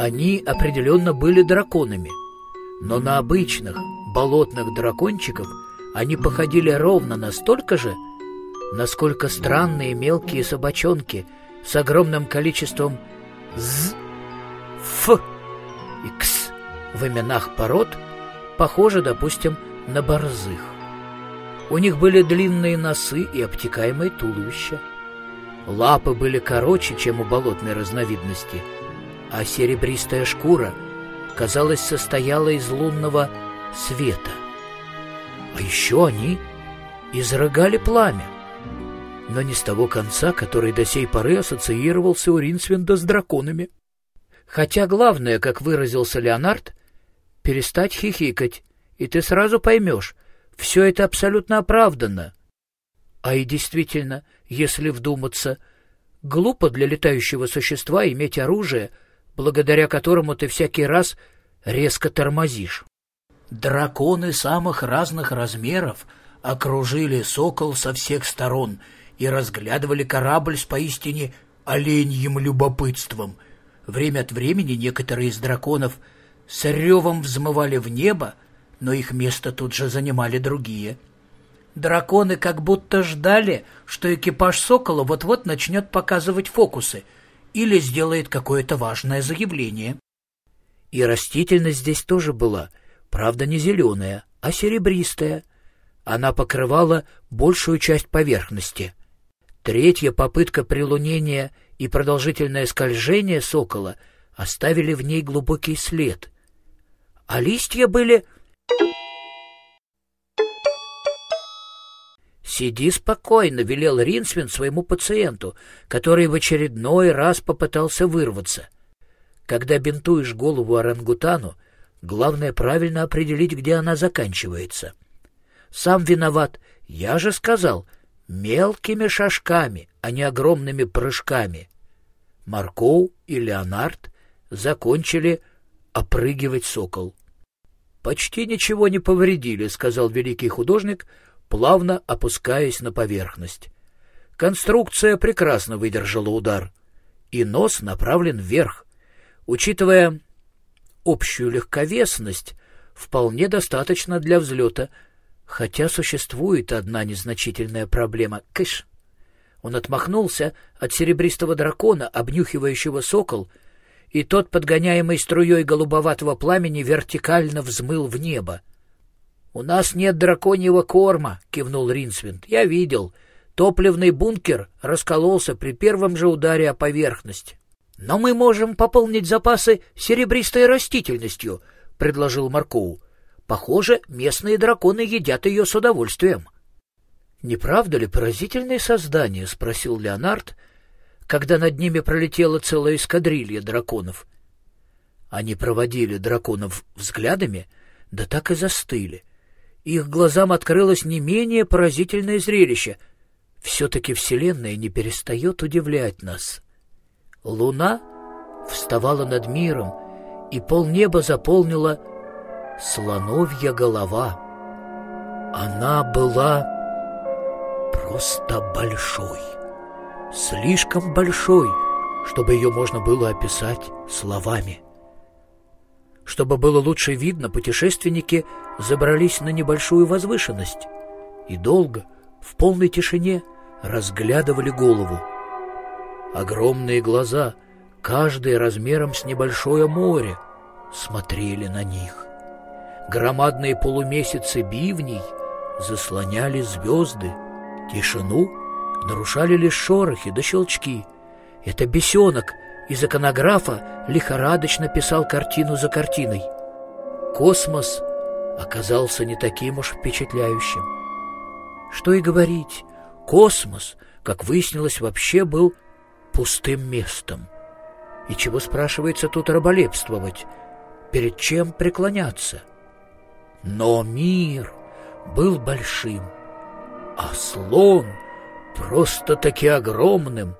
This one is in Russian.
Они определенно были драконами, но на обычных болотных дракончиков они походили ровно настолько же, насколько странные мелкие собачонки с огромным количеством «з», «ф» и «кс» в именах пород похожи, допустим, на борзых. У них были длинные носы и обтекаемые туловища. Лапы были короче, чем у болотной разновидности, а серебристая шкура, казалось, состояла из лунного света. А еще они изрыгали пламя, но не с того конца, который до сей поры ассоциировался у Ринсвинда с драконами. Хотя главное, как выразился Леонард, перестать хихикать, и ты сразу поймешь, все это абсолютно оправданно. А и действительно, если вдуматься, глупо для летающего существа иметь оружие, благодаря которому ты всякий раз резко тормозишь. Драконы самых разных размеров окружили сокол со всех сторон и разглядывали корабль с поистине оленьим любопытством. Время от времени некоторые из драконов с ревом взмывали в небо, но их место тут же занимали другие. Драконы как будто ждали, что экипаж «Сокола» вот-вот начнет показывать фокусы или сделает какое-то важное заявление. И растительность здесь тоже была, правда не зеленая, а серебристая. Она покрывала большую часть поверхности. Третья попытка прилунения и продолжительное скольжение «Сокола» оставили в ней глубокий след. А листья были «Сиди спокойно», — велел Ринсвин своему пациенту, который в очередной раз попытался вырваться. Когда бинтуешь голову орангутану, главное правильно определить, где она заканчивается. Сам виноват, я же сказал, мелкими шажками, а не огромными прыжками. Маркоу и Леонард закончили опрыгивать сокол. «Почти ничего не повредили», — сказал великий художник, плавно опускаясь на поверхность. Конструкция прекрасно выдержала удар, и нос направлен вверх. Учитывая общую легковесность, вполне достаточно для взлета, хотя существует одна незначительная проблема. Кыш! Он отмахнулся от серебристого дракона, обнюхивающего сокол, и тот, подгоняемый струей голубоватого пламени, вертикально взмыл в небо. — У нас нет драконьего корма, — кивнул Ринсвинд. — Я видел. Топливный бункер раскололся при первом же ударе о поверхность. — Но мы можем пополнить запасы серебристой растительностью, — предложил Маркоу. — Похоже, местные драконы едят ее с удовольствием. — Не правда ли поразительное создание? — спросил Леонард, когда над ними пролетела целая эскадрилья драконов. Они проводили драконов взглядами, да так и застыли — их глазам открылось не менее поразительное зрелище. Все-таки Вселенная не перестает удивлять нас. Луна вставала над миром, и полнеба заполнила слоновья голова. Она была просто большой, слишком большой, чтобы ее можно было описать словами. Чтобы было лучше видно, путешественники забрались на небольшую возвышенность и долго, в полной тишине, разглядывали голову. Огромные глаза, каждый размером с небольшое море, смотрели на них. Громадные полумесяцы бивней заслоняли звезды. Тишину нарушали лишь шорохи да щелчки. Это бесенок — из иконографа лихорадочно писал картину за картиной. Космос оказался не таким уж впечатляющим. Что и говорить, космос, как выяснилось, вообще был пустым местом. И чего, спрашивается, тут раболепствовать? Перед чем преклоняться? Но мир был большим, а слон просто-таки огромным —